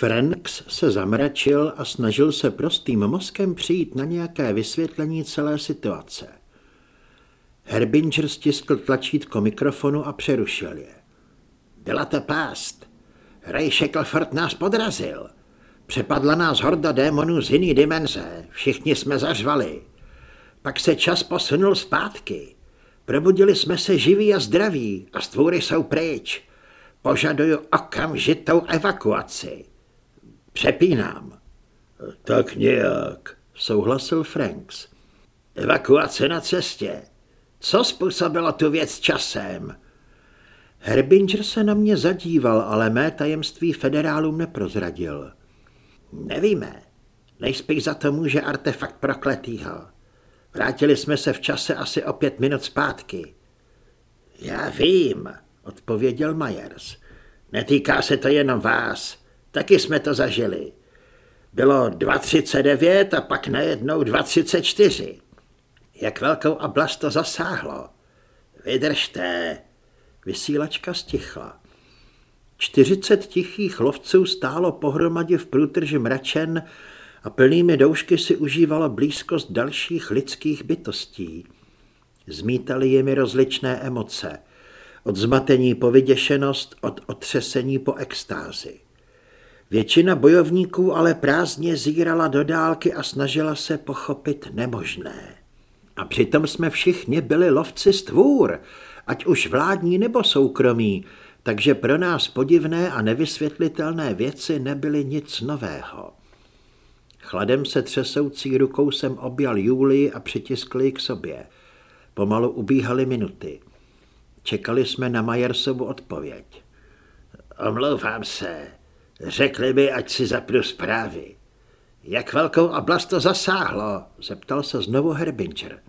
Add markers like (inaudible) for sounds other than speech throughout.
Franks se zamračil a snažil se prostým mozkem přijít na nějaké vysvětlení celé situace. Herbinger stiskl tlačítko mikrofonu a přerušil je. Byla to pást. Ray Shackleford nás podrazil. Přepadla nás horda démonů z jiný dimenze. Všichni jsme zařvali. Pak se čas posunul zpátky. Probudili jsme se živí a zdraví a stvůry jsou pryč. Požaduju okamžitou evakuaci. Přepínám. Tak nějak, souhlasil Franks. Evakuace na cestě. Co způsobilo tu věc časem? Herbinger se na mě zadíval, ale mé tajemství federálům neprozradil. Nevíme. Nejspíš za to může artefakt prokletýho. Vrátili jsme se v čase asi o pět minut zpátky. Já vím, odpověděl Myers. Netýká se to jenom vás. Taky jsme to zažili. Bylo 2.39 a pak najednou 2.34. Jak velkou oblast to zasáhlo? Vydržte. Vysílačka stichla. 40 tichých lovců stálo pohromadě v průtrži mračen a plnými doušky si užívalo blízkost dalších lidských bytostí. Zmítali jimi rozličné emoce. Od zmatení po vyděšenost, od otřesení po extázi. Většina bojovníků ale prázdně zírala do dálky a snažila se pochopit nemožné. A přitom jsme všichni byli lovci stvůr, ať už vládní nebo soukromí, takže pro nás podivné a nevysvětlitelné věci nebyly nic nového. Chladem se třesoucí rukou jsem objal Julii a přitiskl ji k sobě. Pomalu ubíhaly minuty. Čekali jsme na Majersovu odpověď. Omlouvám se. Řekli mi, ať si zapnu zprávy. Jak velkou oblast to zasáhlo? Zeptal se znovu Herbinger.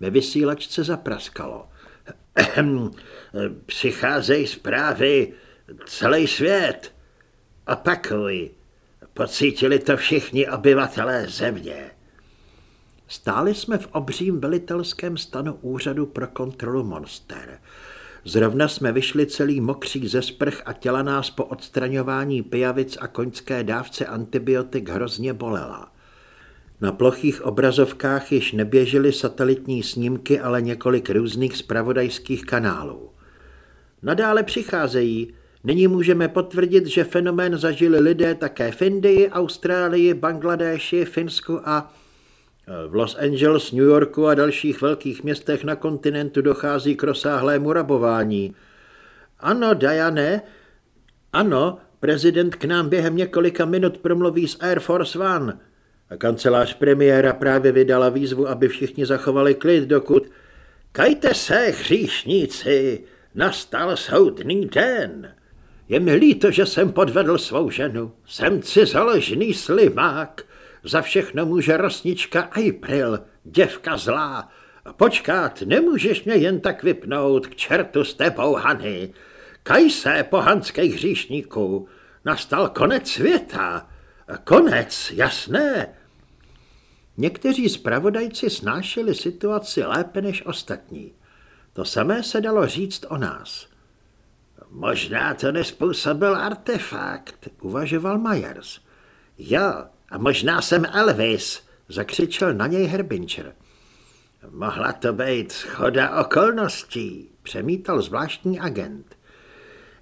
Ve vysílačce zapraskalo. (clears throat) Přicházejí zprávy celý svět. Opakuj, pocítili to všichni obyvatelé země. Stáli jsme v obřím velitelském stanu úřadu pro kontrolu monster. Zrovna jsme vyšli celý mokří ze sprch a těla nás po odstraňování pijavic a koňské dávce antibiotik hrozně bolela. Na plochých obrazovkách již neběžely satelitní snímky, ale několik různých spravodajských kanálů. Nadále přicházejí. Nyní můžeme potvrdit, že fenomén zažili lidé také v Indii, Austrálii, Bangladeši, Finsku a v Los Angeles, New Yorku a dalších velkých městech na kontinentu dochází k rozsáhlému rabování. Ano, Diane, ano, prezident k nám během několika minut promluví z Air Force One. A kancelář premiéra právě vydala výzvu, aby všichni zachovali klid, dokud... Kajte se, hříšníci, nastal soudný den. Je mi líto, že jsem podvedl svou ženu. Jsem cizoložný slimák. Za všechno může rosnička April, děvka zlá. Počkat, nemůžeš mě jen tak vypnout k čertu s tebou, Hany. Kaj se, pohanských hříšníků, nastal konec světa. Konec, jasné. Někteří zpravodajci snášeli situaci lépe než ostatní. To samé se dalo říct o nás. Možná to nespůsobil artefakt, uvažoval Myers. Jo, a možná jsem Elvis, zakřičel na něj Herbinger. Mohla to být schoda okolností, přemítal zvláštní agent.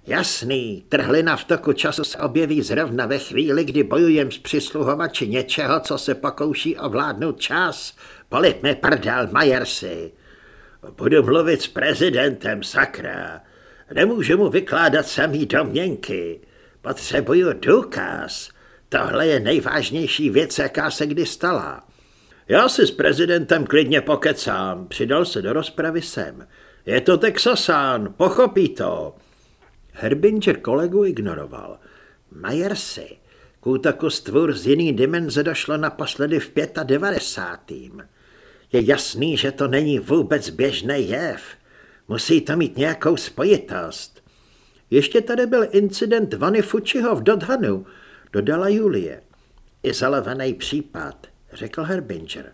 Jasný, trhlina v toku času se objeví zrovna ve chvíli, kdy bojujem s přisluhovači něčeho, co se pokouší ovládnout čas. Polip mi prdel, Majersi. Budu mluvit s prezidentem, sakra. Nemůžu mu vykládat samý domněnky. Potřebuju důkaz. Tohle je nejvážnější věc, jaká se kdy stala. Já si s prezidentem klidně pokecám, přidal se do rozpravy sem. Je to Texasán, pochopí to. Herbinger kolegu ignoroval. Majersi, k útoku stvůr z jiný dimenze došlo naposledy v 95. Je jasný, že to není vůbec běžný jev. Musí to mít nějakou spojitost. Ještě tady byl incident Vany Fučiho v Dodhanu, dodala Julie. Izolovaný případ, řekl Herbinger.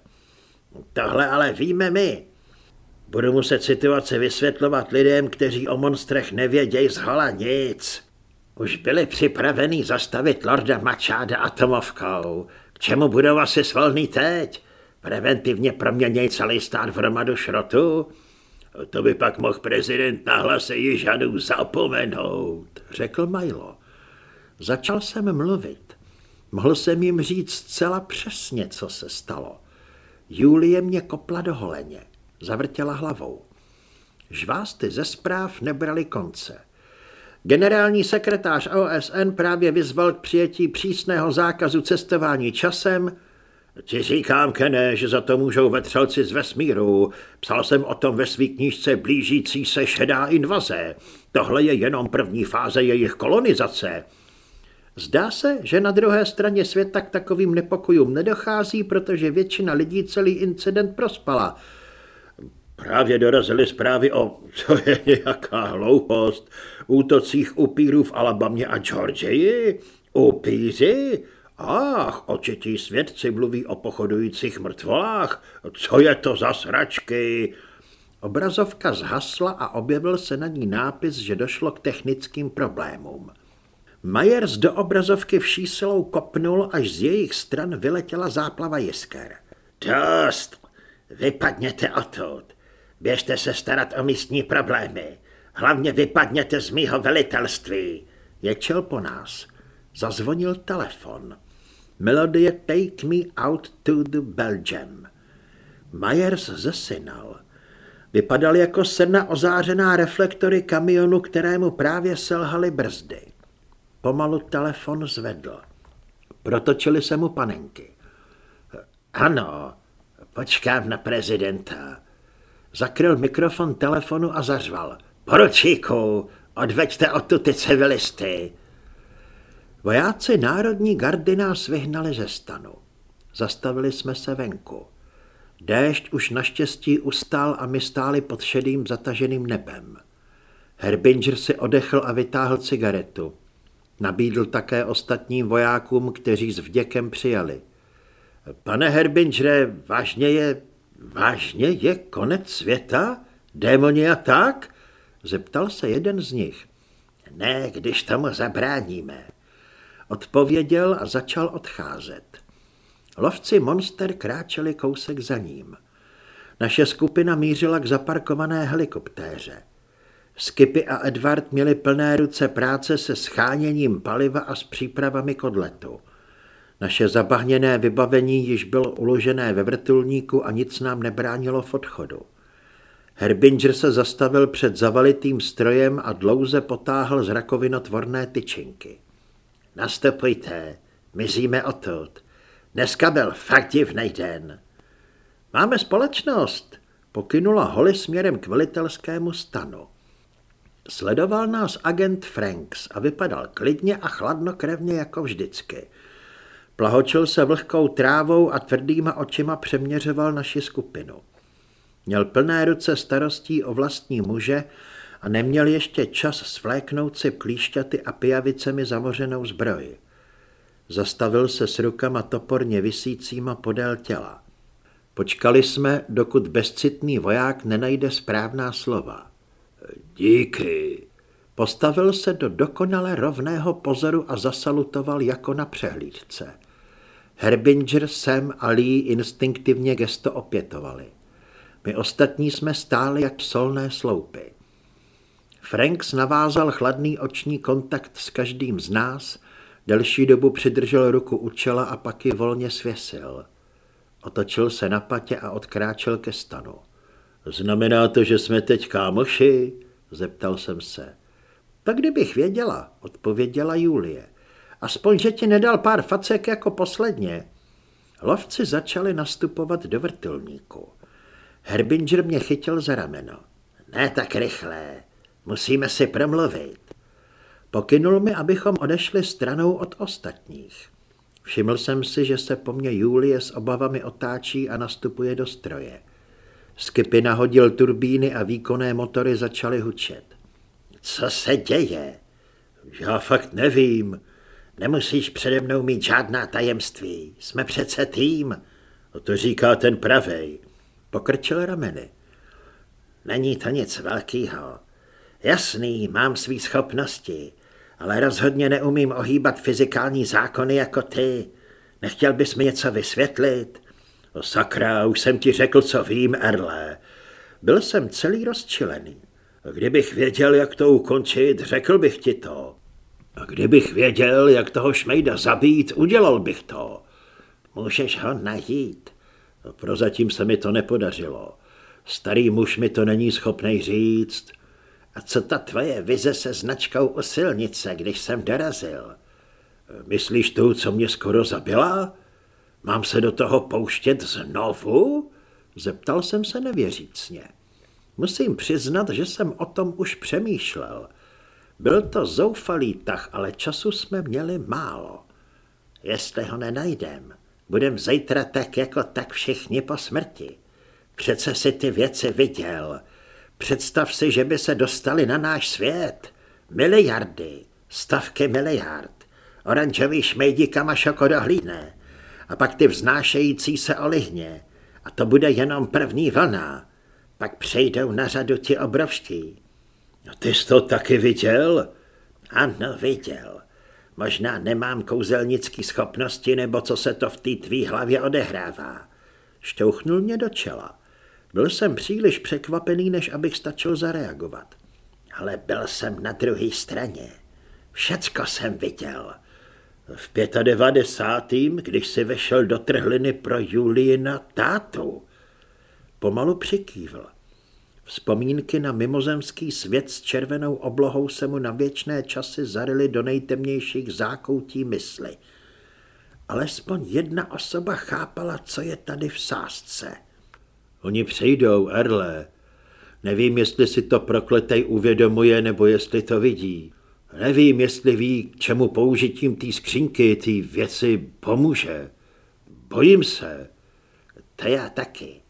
Tohle ale víme my. Budu muset situaci vysvětlovat lidem, kteří o monstrech nevědějí z hola nic. Už byli připraveni zastavit lorda Mačáda atomovkou. K čemu budou asi svolný teď? Preventivně proměněj celý stát v hromadu šrotu? To by pak mohl prezident na Jižanů zapomenout, řekl Milo. Začal jsem mluvit. Mohl jsem jim říct zcela přesně, co se stalo. Julie mě kopla do holeně. Zavrtěla hlavou. Žvásty ze zpráv nebrali konce. Generální sekretář OSN právě vyzval k přijetí přísného zákazu cestování časem. Ti říkám, Kene, že za to můžou vetřelci z vesmíru. Psal jsem o tom ve své knížce blížící se šedá invaze. Tohle je jenom první fáze jejich kolonizace. Zdá se, že na druhé straně světa k takovým nepokojům nedochází, protože většina lidí celý incident prospala. Právě dorazily zprávy o, co je nějaká hloupost, útocích upírů v Alabamě a Georgii? Upíři? Ach, očití svědci mluví o pochodujících mrtvolách. Co je to za sračky? Obrazovka zhasla a objevil se na ní nápis, že došlo k technickým problémům. Majers do obrazovky vší silou kopnul, až z jejich stran vyletěla záplava jisker. Dost! Vypadněte odtud. Běžte se starat o místní problémy. Hlavně vypadněte z mýho velitelství. Ječel po nás. Zazvonil telefon. Melodie Take Me Out to the Belgium. Myers zesinal. Vypadal jako sedna ozářená reflektory kamionu, kterému právě selhaly brzdy. Pomalu telefon zvedl. Protočili se mu panenky. Ano, počkám na prezidenta. Zakryl mikrofon telefonu a zařval. Poručíku, odveďte odtud ty civilisty. Vojáci Národní gardy nás vyhnali ze stanu. Zastavili jsme se venku. Déšť už naštěstí ustál a my stáli pod šedým zataženým nebem. Herbinger si odechl a vytáhl cigaretu. Nabídl také ostatním vojákům, kteří s vděkem přijali. Pane Herbingere, vážně je, vážně je konec světa? Démoni a tak? Zeptal se jeden z nich. Ne, když tomu zabráníme. Odpověděl a začal odcházet. Lovci monster kráčeli kousek za ním. Naše skupina mířila k zaparkované helikoptéře. Skipy a Edward měli plné ruce práce se scháněním paliva a s přípravami kodletu. Naše zabahněné vybavení již bylo uložené ve vrtulníku a nic nám nebránilo v odchodu. Herbinger se zastavil před zavalitým strojem a dlouze potáhl z rakovinotvorné tyčinky. Nastupujte, mizíme odtud. Dneska byl fakt divnej den. Máme společnost, pokynula Holly směrem k velitelskému stanu. Sledoval nás agent Franks a vypadal klidně a chladnokrevně jako vždycky. Plahočil se vlhkou trávou a tvrdýma očima přeměřoval naši skupinu. Měl plné ruce starostí o vlastní muže a neměl ještě čas svléknout si klíšťaty a pijavicemi zamořenou zbroj. Zastavil se s rukama toporně visícíma podél těla. Počkali jsme, dokud bezcitný voják nenajde správná slova. Díky. Postavil se do dokonale rovného pozoru a zasalutoval jako na přehlídce. Herbinger, Sam a Lee instinktivně gesto opětovali. My ostatní jsme stáli jak solné sloupy. Franks navázal chladný oční kontakt s každým z nás, delší dobu přidržel ruku u čela a pak ji volně svěsil. Otočil se na patě a odkráčel ke stanu. Znamená to, že jsme teď kámoši? Zeptal jsem se. Tak kdybych věděla, odpověděla Julie. Aspoň, že ti nedal pár facek jako posledně. Lovci začali nastupovat do vrtulníku. Herbinger mě chytil za rameno. Ne tak rychle, musíme si promluvit. Pokynul mi, abychom odešli stranou od ostatních. Všiml jsem si, že se po mně Julie s obavami otáčí a nastupuje do stroje. Skipy nahodil turbíny a výkonné motory začaly hučet. Co se děje? Já fakt nevím. Nemusíš přede mnou mít žádná tajemství. Jsme přece tým. O to říká ten pravej. Pokrčil rameny. Není to nic velkého. Jasný, mám svý schopnosti. ale rozhodně neumím ohýbat fyzikální zákony jako ty. Nechtěl bys mi něco vysvětlit? O sakra, už jsem ti řekl, co vím, Erle. Byl jsem celý rozčilený. Kdybych věděl, jak to ukončit, řekl bych ti to. A kdybych věděl, jak toho šmejda zabít, udělal bych to. Můžeš ho najít. Prozatím se mi to nepodařilo. Starý muž mi to není schopný říct. A co ta tvoje vize se značkou o silnice, když jsem dorazil? Myslíš tu, co mě skoro zabila? Mám se do toho pouštět znovu? Zeptal jsem se nevěřícně. Musím přiznat, že jsem o tom už přemýšlel. Byl to zoufalý tah, ale času jsme měli málo. Jestli ho nenajdem, budem zítra tak jako tak všichni po smrti. Přece si ty věci viděl. Představ si, že by se dostali na náš svět. Miliardy, stavky miliard. Oranžový šmejdi kamašoko dohlídne. A pak ty vznášející se olihně. A to bude jenom první vlna. Pak přejdou na řadu ti obrovští. No ty jsi to taky viděl? Ano, viděl. Možná nemám kouzelnické schopnosti, nebo co se to v té tvý hlavě odehrává. Šťouchnul mě do čela. Byl jsem příliš překvapený, než abych stačil zareagovat. Ale byl jsem na druhé straně. Všecko jsem viděl. V 95. když si vešel do trhliny pro Julina tátu. Pomalu přikývl. Vzpomínky na mimozemský svět s červenou oblohou se mu na věčné časy zarily do nejtemnějších zákoutí mysli. Alespoň jedna osoba chápala, co je tady v sásce. Oni přejdou, Erle. Nevím, jestli si to prokletej uvědomuje, nebo jestli to vidí. Nevím, jestli ví, k čemu použitím té skřínky, té věci pomůže. Bojím se. To já taky.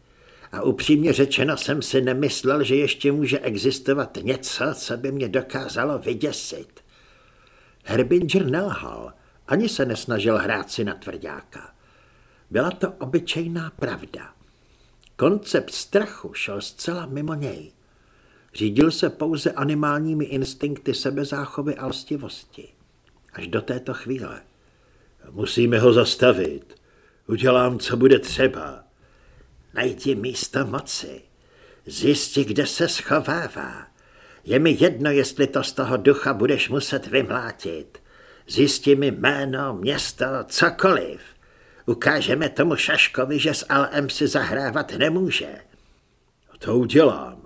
A upřímně řečeno jsem si nemyslel, že ještě může existovat něco, co by mě dokázalo vyděsit. Herbinger nelhal, ani se nesnažil hrát si na tvrdáka. Byla to obyčejná pravda. Koncept strachu šel zcela mimo něj. Řídil se pouze animálními instinkty sebezáchovy a lstivosti. Až do této chvíle. Musíme ho zastavit. Udělám, co bude třeba. Najdi místo moci. Zjisti, kde se schovává. Je mi jedno, jestli to z toho ducha budeš muset vymlátit. Zjisti mi jméno, město, cokoliv. Ukážeme tomu Šaškovi, že s LM si zahrávat nemůže. To udělám.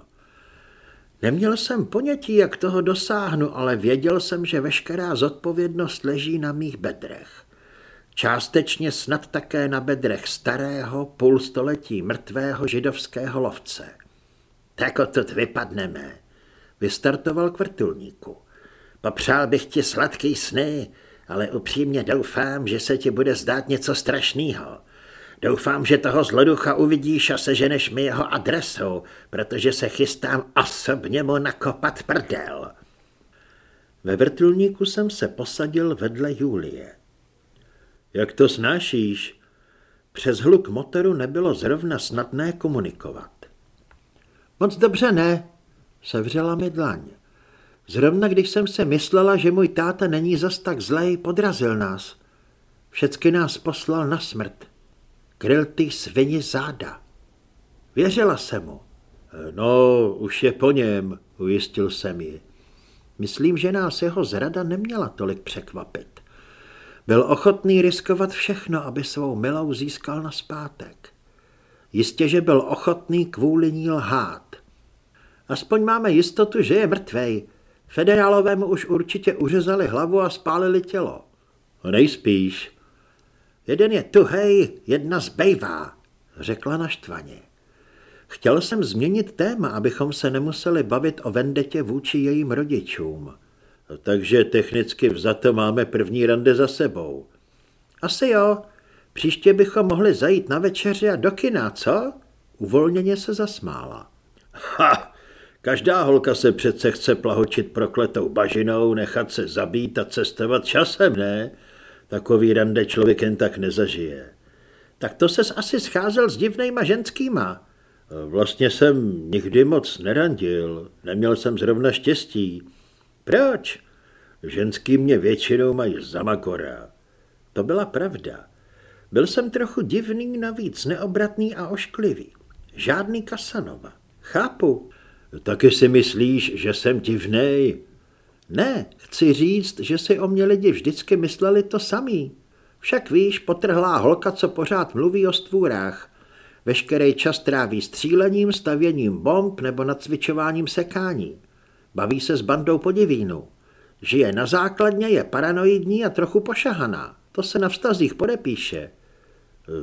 Neměl jsem ponětí, jak toho dosáhnu, ale věděl jsem, že veškerá zodpovědnost leží na mých bedrech. Částečně snad také na bedrech starého, půl století mrtvého židovského lovce. Tak odtud vypadneme. Vystartoval k vrtulníku. Popřál bych ti sladký sny, ale upřímně doufám, že se ti bude zdát něco strašného. Doufám, že toho zloducha uvidíš a seženeš mi jeho adresu, protože se chystám osobně mu nakopat prdel. Ve vrtulníku jsem se posadil vedle Julie. Jak to snášíš? Přes hluk motoru nebylo zrovna snadné komunikovat. Moc dobře ne, sevřela mi dlaň. Zrovna když jsem se myslela, že můj táta není zas tak zlej, podrazil nás. Všecky nás poslal na smrt. Kryl ty svini záda. Věřila jsem mu. No, už je po něm, ujistil jsem ji. Myslím, že nás jeho zrada neměla tolik překvapit. Byl ochotný riskovat všechno, aby svou milou získal na zpátek. Jistě, že byl ochotný kvůli ní lhát. Aspoň máme jistotu, že je mrtvej. Federálové mu už určitě uřezali hlavu a spálili tělo. Nejspíš. Jeden je tuhej, jedna zbejvá, řekla naštvaně. Chtěl jsem změnit téma, abychom se nemuseli bavit o vendetě vůči jejím rodičům. Takže technicky vzato máme první rande za sebou. Asi jo. Příště bychom mohli zajít na večeři a do kina, co? Uvolněně se zasmála. Ha! Každá holka se přece chce plahočit prokletou bažinou, nechat se zabít a cestovat časem, ne? Takový rande člověk jen tak nezažije. Tak to ses asi scházel s divnejma ženskýma. Vlastně jsem nikdy moc nerandil, neměl jsem zrovna štěstí. Proč? Ženský mě většinou mají za makora. To byla pravda. Byl jsem trochu divný, navíc neobratný a ošklivý. Žádný Kasanova. Chápu. Taky si myslíš, že jsem divnej? Ne, chci říct, že si o mě lidi vždycky mysleli to samý. Však víš, potrhlá holka, co pořád mluví o stvůrách. Veškerý čas tráví střílením, stavěním bomb nebo nacvičováním sekání. Baví se s bandou podivínu. Žije na základně, je paranoidní a trochu pošahaná. To se na vztazích podepíše.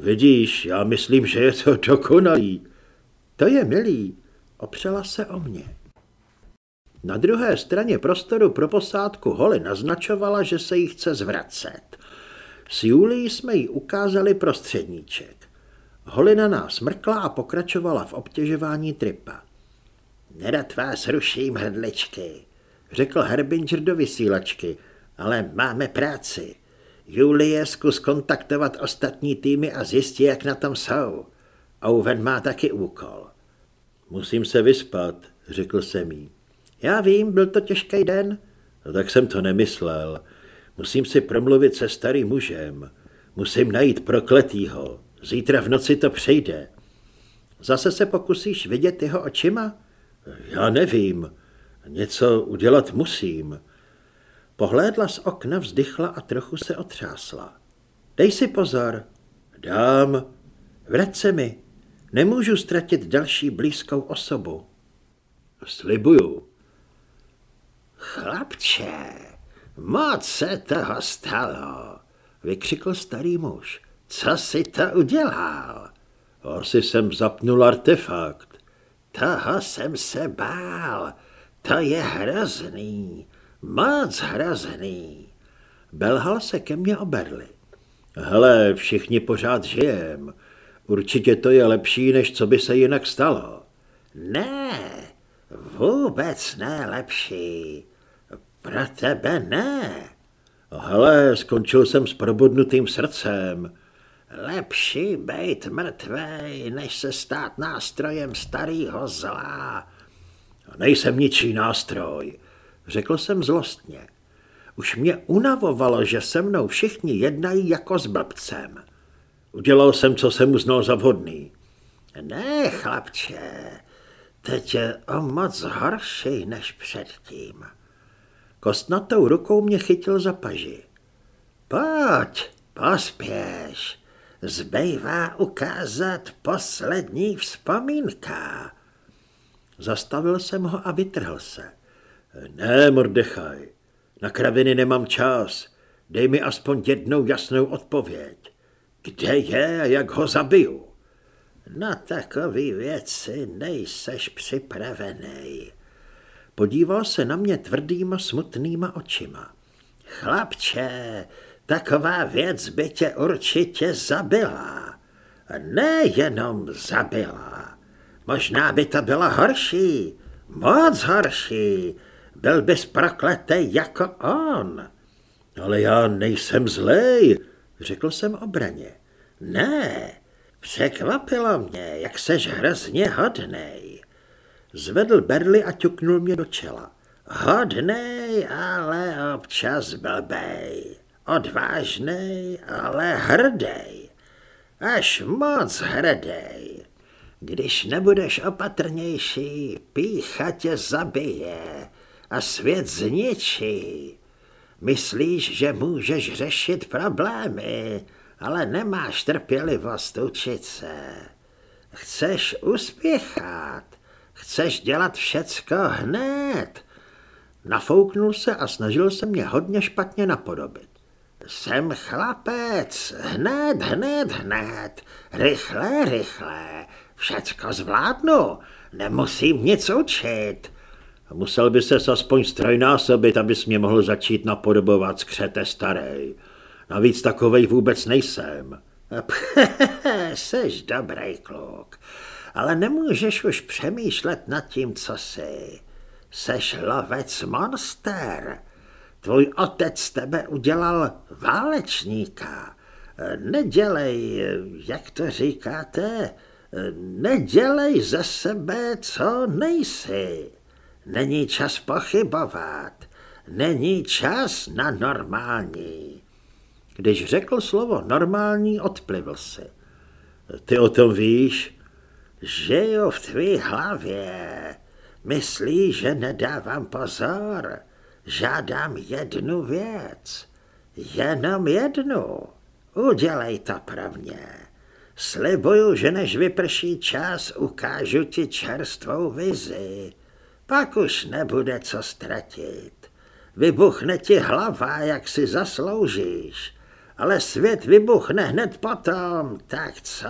Vidíš, já myslím, že je to dokonalý. To je milý. Opřela se o mě. Na druhé straně prostoru pro posádku Holly naznačovala, že se jí chce zvracet. S Julí jsme jí ukázali prostředníček. Holly na nás mrkla a pokračovala v obtěžování tripa. Nerad vás ruším, hrdličky, řekl Herbinger do vysílačky, ale máme práci. Julie, zkus kontaktovat ostatní týmy a zjistit, jak na tom jsou. Owen má taky úkol. Musím se vyspat, řekl jsem jí. Já vím, byl to těžký den. No tak jsem to nemyslel. Musím si promluvit se starým mužem. Musím najít prokletýho. Zítra v noci to přejde. Zase se pokusíš vidět jeho očima? Já nevím. Něco udělat musím. Pohlédla z okna, vzdychla a trochu se otřásla. Dej si pozor. Dám. Vrať se mi. Nemůžu ztratit další blízkou osobu. Slibuju. Chlapče, moc se toho stalo, vykřikl starý muž. Co si to udělal? Asi jsem zapnul artefakt. Toho jsem se bál. To je hrozný. Moc hrozný. Belhal se ke mně oberli. Hele, všichni pořád žijem. Určitě to je lepší, než co by se jinak stalo. Ne, vůbec ne lepší. Pro tebe ne. Hele, skončil jsem s probudnutým srdcem. Lepší být mrtvej, než se stát nástrojem starého zla. Nejsem ničí nástroj, řekl jsem zlostně. Už mě unavovalo, že se mnou všichni jednají jako s blbcem. Udělal jsem, co jsem uznal za vhodný. Ne, chlapče, teď je o moc horší než předtím. Kostnatou rukou mě chytil za paži. Pojď, pospěš, zbývá ukázat poslední vzpomínka. Zastavil jsem ho a vytrhl se. Ne, Mordechaj, na kraviny nemám čas. Dej mi aspoň jednou jasnou odpověď. Kde je a jak ho zabiju? Na takové věci nejseš připravený. Podíval se na mě tvrdýma smutnýma očima. Chlapče, taková věc by tě určitě zabila. Nejenom zabila. Možná by to bylo horší, moc horší. Byl bys prokletý jako on. Ale já nejsem zlej, řekl jsem obraně. Ne, překvapilo mě, jak seš hrozně hodnej. Zvedl berly a ťuknul mě do čela. Hodnej, ale občas blbej. Odvážnej, ale hrdej. Až moc hrdej. Když nebudeš opatrnější, pícha tě zabije a svět zničí. Myslíš, že můžeš řešit problémy, ale nemáš trpělivost učit se. Chceš uspěchat, chceš dělat všecko hned. Nafouknul se a snažil se mě hodně špatně napodobit. Jsem chlapec, hned, hned, hned, rychle, rychle, všecko zvládnu, nemusím nic učit. Musel by se aspoň strojnásobit, abys mě mohl začít napodobovat skřete starý. Navíc takovej vůbec nejsem. (laughs) Seš dobrý kluk, ale nemůžeš už přemýšlet nad tím, co jsi. Seš lovec monster. Tvůj otec tebe udělal válečníka. Nedělej, jak to říkáte, nedělej ze sebe, co nejsi. Není čas pochybovat. není čas na normální. Když řekl slovo normální, odplivl si. Ty o tom víš? Žiju v tvý hlavě. Myslíš, že nedávám pozor? Žádám jednu věc. Jenom jednu. Udělej to pro mě. Slibuju, že než vyprší čas, ukážu ti čerstvou vizi. Pak už nebude co ztratit. Vybuchne ti hlava, jak si zasloužíš. Ale svět vybuchne hned potom, tak co?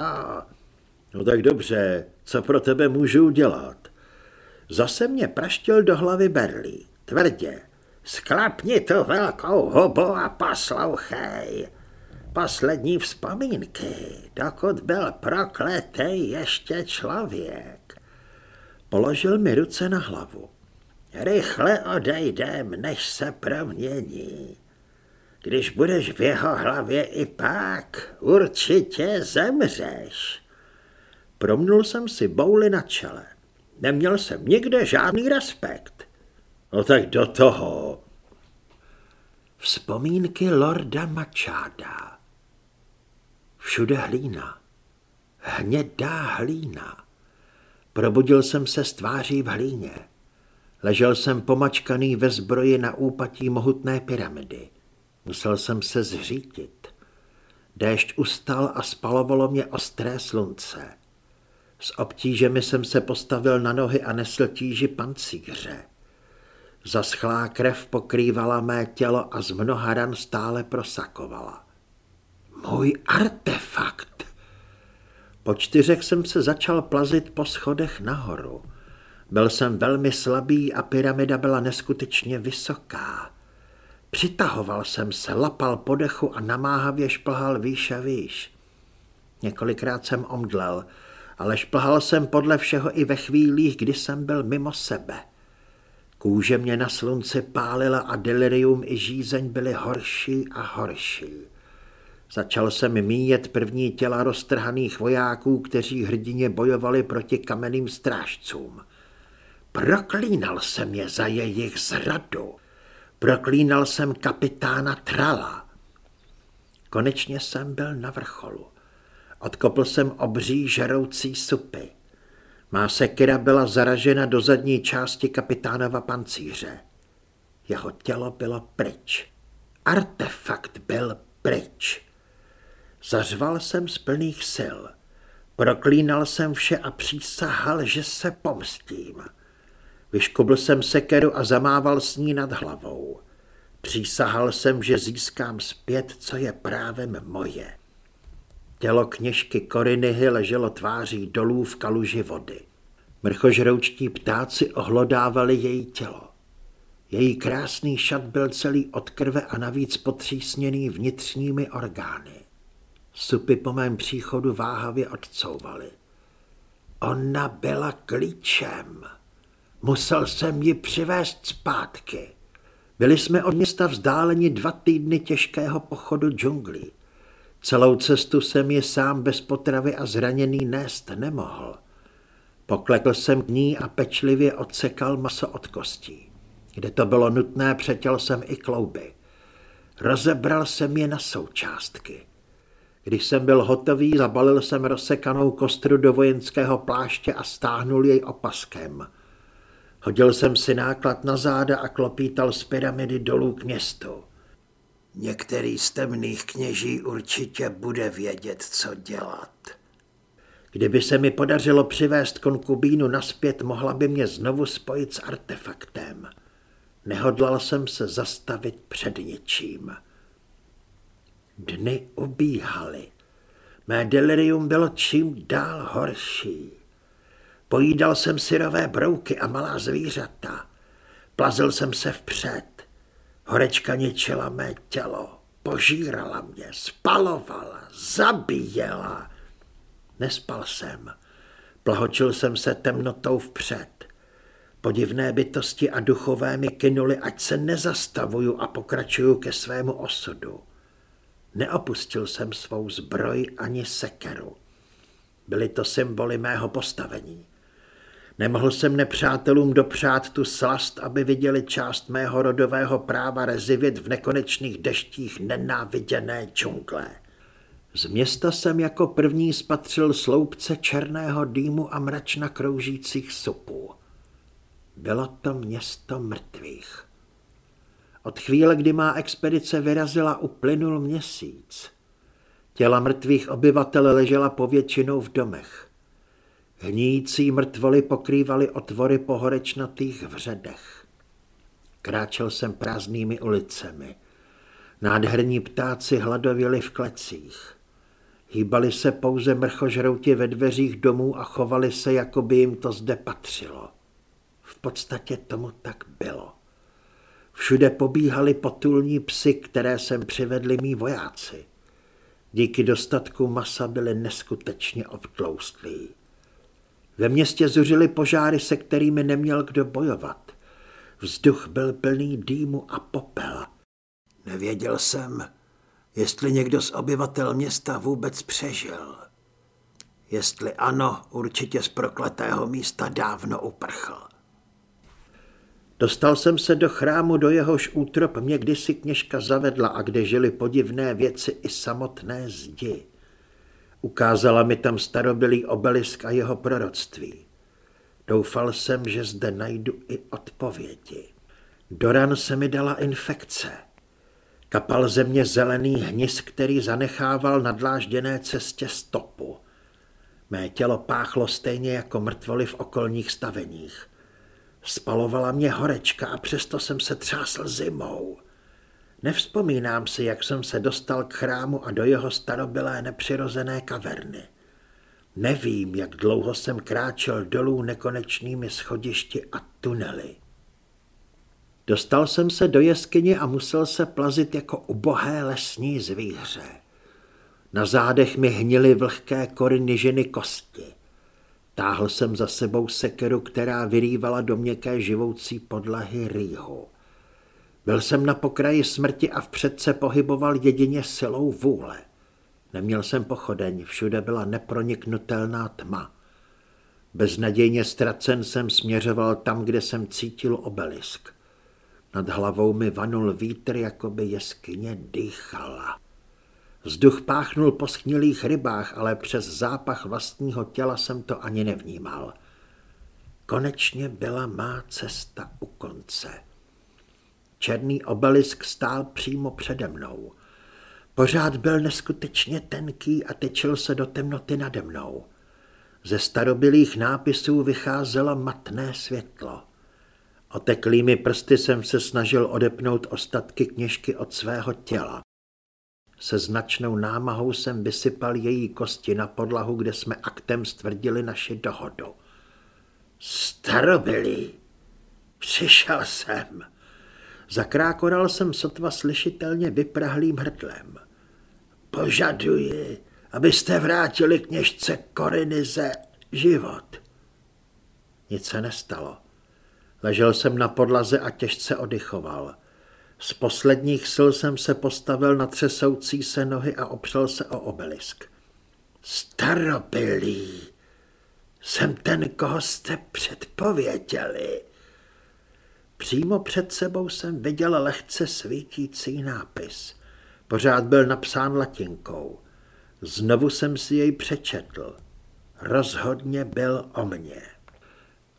No tak dobře, co pro tebe můžu udělat? Zase mě praštil do hlavy Berlí, tvrdě. Sklapni tu velkou hubu a poslouchej. Poslední vzpomínky, dokud byl prokletý ještě člověk. Položil mi ruce na hlavu. Rychle odejdem, než se promění. Když budeš v jeho hlavě i pak, určitě zemřeš. Promnul jsem si bouli na čele. Neměl jsem nikde žádný respekt. No tak do toho. Vzpomínky Lorda Mačáda. Všude hlína. Hnědá hlína. Probudil jsem se s tváří v hlíně. Ležel jsem pomačkaný ve zbroji na úpatí mohutné pyramidy. Musel jsem se zřítit. Déšť ustal a spalovalo mě ostré slunce. S obtížemi jsem se postavil na nohy a nesl tíži pancíře. Zaschlá krev pokrývala mé tělo a z mnoha ran stále prosakovala. Můj artefakt! Po čtyřech jsem se začal plazit po schodech nahoru. Byl jsem velmi slabý a pyramida byla neskutečně vysoká. Přitahoval jsem se, lapal po dechu a namáhavě šplhal výš a výš. Několikrát jsem omdlel, ale šplhal jsem podle všeho i ve chvílích, kdy jsem byl mimo sebe. Kůže mě na slunci pálila a delirium i žízeň byly horší a horší. Začal jsem míjet první těla roztrhaných vojáků, kteří hrdině bojovali proti kamenným strážcům. Proklínal jsem je za jejich zradu. Proklínal jsem kapitána Trala. Konečně jsem byl na vrcholu. Odkopl jsem obří žeroucí supy. Má sekira byla zaražena do zadní části kapitánova pancíře. Jeho tělo bylo pryč. Artefakt byl pryč. Zařval jsem z plných sil. Proklínal jsem vše a přísahal, že se pomstím. Vyškobl jsem sekeru a zamával s ní nad hlavou. Přísahal jsem, že získám zpět, co je právem moje. Tělo kněžky Korinyhy leželo tváří dolů v kaluži vody. Mrchožroučtí ptáci ohlodávali její tělo. Její krásný šat byl celý od krve a navíc potřísněný vnitřními orgány. Supy po mém příchodu váhavě odcouvaly. Ona byla klíčem. Musel jsem ji přivést zpátky. Byli jsme od města vzdáleni dva týdny těžkého pochodu džunglí. Celou cestu jsem ji sám bez potravy a zraněný nést nemohl. Poklekl jsem k ní a pečlivě odsekal maso od kostí. Kde to bylo nutné, přetěl jsem i klouby. Rozebral jsem je na součástky. Když jsem byl hotový, zabalil jsem rozsekanou kostru do vojenského pláště a stáhnul jej opaskem. Hodil jsem si náklad na záda a klopítal z pyramidy dolů k městu. Některý z temných kněží určitě bude vědět, co dělat. Kdyby se mi podařilo přivést konkubínu naspět, mohla by mě znovu spojit s artefaktem. Nehodlal jsem se zastavit před ničím. Dny ubíhaly. Mé delirium bylo čím dál horší. Pojídal jsem syrové brouky a malá zvířata. Plazil jsem se vpřed. Horečka ničila mé tělo, požírala mě, spalovala, zabíjela. Nespal jsem. Plahočil jsem se temnotou vpřed. Podivné bytosti a duchové mi kynuli, ať se nezastavuju a pokračuju ke svému osudu. Neopustil jsem svou zbroj ani sekeru. Byly to symboly mého postavení. Nemohl jsem nepřátelům dopřát tu slast, aby viděli část mého rodového práva rezivět v nekonečných deštích nenáviděné džungle. Z města jsem jako první spatřil sloupce černého dýmu a mračna kroužících supů. Bylo to město mrtvých. Od chvíle, kdy má expedice vyrazila, uplynul měsíc. Těla mrtvých obyvatel ležela povětšinou v domech. Hníjící mrtvoly pokrývaly otvory pohorečnatých vředech. Kráčel jsem prázdnými ulicemi. Nádherní ptáci hladověli v klecích. Hýbali se pouze mrchožrouti ve dveřích domů a chovali se, jako by jim to zde patřilo. V podstatě tomu tak bylo. Všude pobíhali potulní psy, které sem přivedli mý vojáci. Díky dostatku masa byli neskutečně obtloustlí. Ve městě zuřily požáry, se kterými neměl kdo bojovat. Vzduch byl plný dýmu a popela. Nevěděl jsem, jestli někdo z obyvatel města vůbec přežil. Jestli ano, určitě z prokletého místa dávno uprchl. Dostal jsem se do chrámu, do jehož útrop mě kdysi kněžka zavedla a kde žili podivné věci i samotné zdi. Ukázala mi tam starobylý obelisk a jeho proroctví. Doufal jsem, že zde najdu i odpovědi. Do ran se mi dala infekce. Kapal ze mě zelený hnis, který zanechával na dlážděné cestě stopu. Mé tělo páchlo stejně jako mrtvoly v okolních staveních. Spalovala mě horečka a přesto jsem se třásl zimou. Nevzpomínám si, jak jsem se dostal k chrámu a do jeho starobylé nepřirozené kaverny. Nevím, jak dlouho jsem kráčel dolů nekonečnými schodišti a tunely. Dostal jsem se do jeskyně a musel se plazit jako ubohé lesní zvíře. Na zádech mi hnily vlhké kory nižiny kosti. Táhl jsem za sebou sekeru, která vyrývala do měkké živoucí podlahy rýhu. Byl jsem na pokraji smrti a vpřed se pohyboval jedině silou vůle. Neměl jsem pochodeň, všude byla neproniknutelná tma. Beznadějně ztracen jsem směřoval tam, kde jsem cítil obelisk. Nad hlavou mi vanul vítr, jako by jeskyně dýchala. Vzduch páchnul po schnilých rybách, ale přes zápach vlastního těla jsem to ani nevnímal. Konečně byla má cesta u konce. Černý obelisk stál přímo přede mnou. Pořád byl neskutečně tenký a tečil se do temnoty nade mnou. Ze starobylých nápisů vycházelo matné světlo. Oteklými prsty jsem se snažil odepnout ostatky kněžky od svého těla. Se značnou námahou jsem vysypal její kosti na podlahu, kde jsme aktem stvrdili naši dohodu. Starobylý, přišel jsem. Zakrákoral jsem sotva slyšitelně vyprahlým hrdlem. Požaduji, abyste vrátili kněžce Korinize život. Nic se nestalo. Ležel jsem na podlaze a těžce oddychoval. Z posledních sil jsem se postavil na třesoucí se nohy a opřel se o obelisk. Starobylý, jsem ten, koho jste předpověděli. Přímo před sebou jsem viděl lehce svítící nápis. Pořád byl napsán latinkou. Znovu jsem si jej přečetl. Rozhodně byl o mně.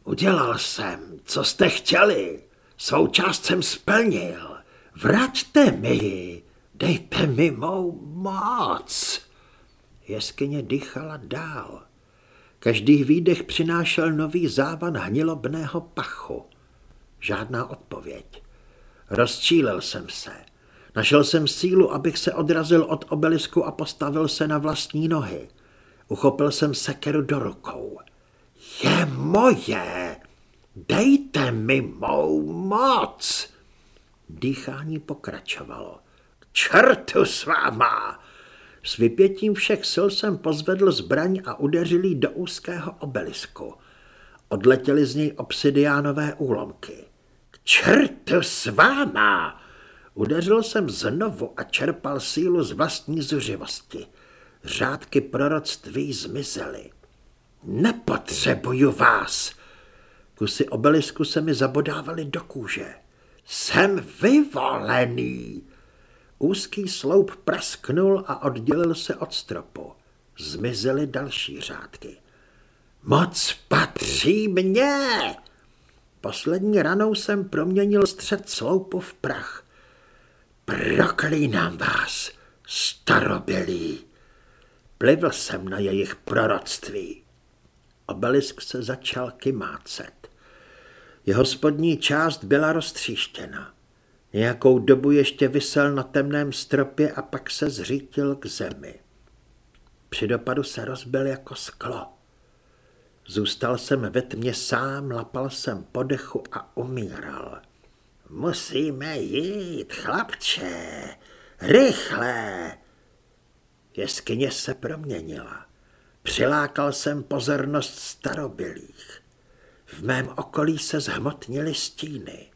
Udělal jsem, co jste chtěli. Svou část jsem splnil. Vraťte mi ji, dejte mi mou moc. Jeskyně dýchala dál. Každý výdech přinášel nový závan hnilobného pachu. Žádná odpověď. Rozčílil jsem se. Našel jsem sílu, abych se odrazil od obelisku a postavil se na vlastní nohy. Uchopil jsem sekeru do rukou. Je moje! Dejte mi mou moc! Dýchání pokračovalo. K čertu s váma! S vypětím všech sil jsem pozvedl zbraň a udeřil jí do úzkého obelisku. Odletěly z něj obsidiánové úlomky. K čertu s váma! Udeřil jsem znovu a čerpal sílu z vlastní zuřivosti. Řádky proroctví zmizely. Nepotřebuju vás. Kusy obelisku se mi zabodávaly do kůže. Jsem vyvolený! Úzký sloup prasknul a oddělil se od stropu. Zmizely další řádky. Moc patří mně! Poslední ranou jsem proměnil střed sloupu v prach. Proklínám vás, starobělí! Plivl jsem na jejich proroctví. Obelisk se začal kymácet. Jeho spodní část byla roztříštěna. Nějakou dobu ještě vysel na temném stropě a pak se zřítil k zemi. Při dopadu se rozbil jako sklo. Zůstal jsem ve tmě sám, lapal jsem po dechu a umíral. Musíme jít, chlapče, rychle. Jeskyně se proměnila. Přilákal jsem pozornost starobylých. V mém okolí se zhmotnily stíny.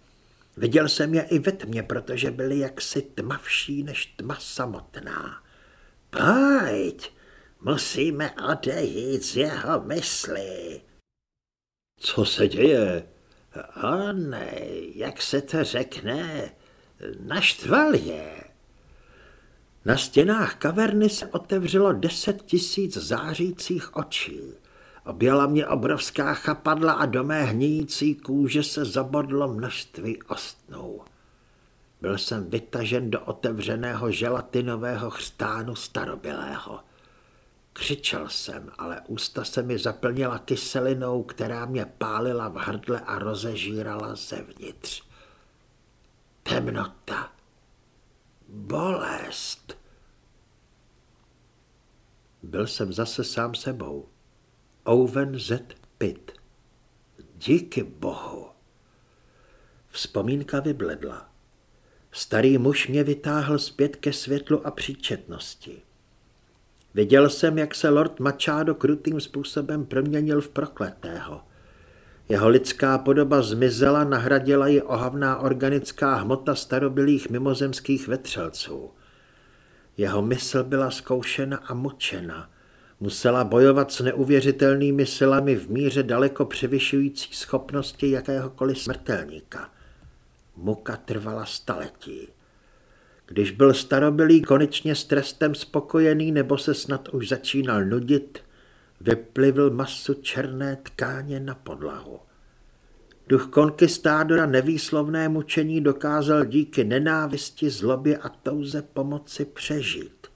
Viděl jsem je i ve tmě, protože byly jaksi tmavší než tma samotná. Pojď, musíme odejít z jeho mysli. Co se děje? On, jak se to řekne, naštval je. Na stěnách kaverny se otevřelo deset tisíc zářících očí. Objela mě obrovská chapadla a do mé hníjící kůže se zabodlo množství ostnou. Byl jsem vytažen do otevřeného želatinového chřtánu starobylého. Křičel jsem, ale ústa se mi zaplnila kyselinou, která mě pálila v hrdle a rozežírala zevnitř. Temnota. Bolest. Byl jsem zase sám sebou. Owen Z. Pitt. Díky bohu. Vzpomínka vybledla. Starý muž mě vytáhl zpět ke světlu a příčetnosti. Viděl jsem, jak se lord Machado krutým způsobem proměnil v prokletého. Jeho lidská podoba zmizela, nahradila ji ohavná organická hmota starobylých mimozemských vetřelců. Jeho mysl byla zkoušena a mučena. Musela bojovat s neuvěřitelnými silami v míře daleko převyšující schopnosti jakéhokoliv smrtelníka. Muka trvala staletí. Když byl starobylý konečně s trestem spokojený nebo se snad už začínal nudit, vyplivl masu černé tkáně na podlahu. Duch konkistádora nevýslovné mučení dokázal díky nenávisti, zlobě a touze pomoci přežít.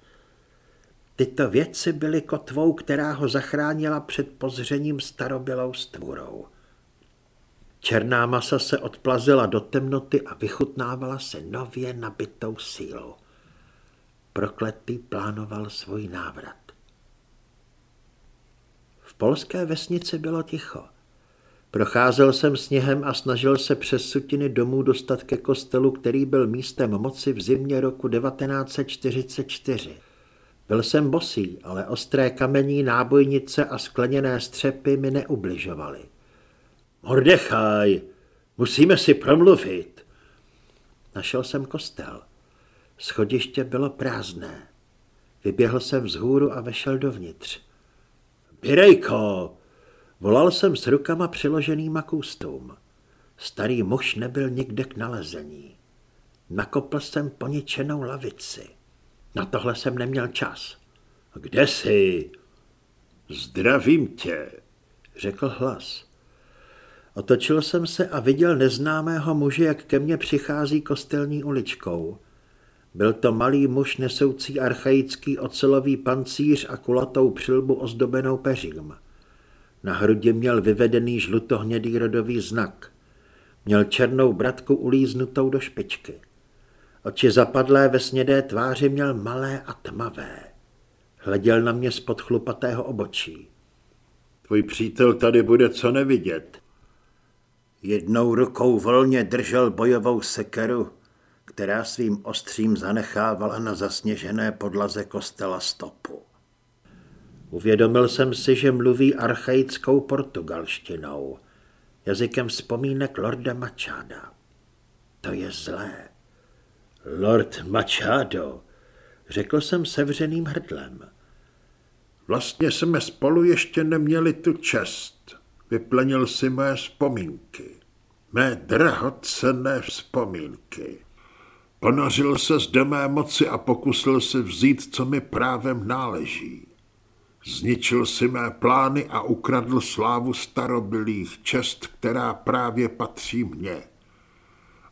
Tyto věci byly kotvou, která ho zachránila před pozřením starobylou stvůrou. Černá masa se odplazila do temnoty a vychutnávala se nově nabitou sílou. Prokletý plánoval svůj návrat. V polské vesnici bylo ticho. Procházel jsem sněhem a snažil se přes sutiny domů dostat ke kostelu, který byl místem moci v zimě roku 1944. Byl jsem bosý, ale ostré kamení nábojnice a skleněné střepy mi neubližovaly. Mordechaj, musíme si promluvit. Našel jsem kostel. Schodiště bylo prázdné. Vyběhl jsem vzhůru a vešel dovnitř. Birejko! Volal jsem s rukama přiloženýma k ústům. Starý muž nebyl nikde k nalezení. Nakopl jsem poničenou lavici. Na tohle jsem neměl čas. Kde jsi? Zdravím tě, řekl hlas. Otočil jsem se a viděl neznámého muže, jak ke mně přichází kostelní uličkou. Byl to malý muž nesoucí archaický ocelový pancíř a kulatou přilbu ozdobenou peřím. Na hrudi měl vyvedený žlutohnědý rodový znak. Měl černou bratku ulíznutou do špičky. Oči zapadlé ve snědé tváři měl malé a tmavé. Hleděl na mě spod chlupatého obočí. Tvůj přítel tady bude co nevidět. Jednou rukou volně držel bojovou sekeru, která svým ostřím zanechávala na zasněžené podlaze kostela stopu. Uvědomil jsem si, že mluví archaickou portugalštinou, jazykem vzpomínek lorda Machada. To je zlé. Lord Machado, řekl jsem sevřeným hrdlem. Vlastně jsme spolu ještě neměli tu čest. Vyplenil si mé vzpomínky. Mé drahocenné vzpomínky. Ponořil se z mé moci a pokusil se vzít, co mi právem náleží. Zničil si mé plány a ukradl slávu starobilých čest, která právě patří mně.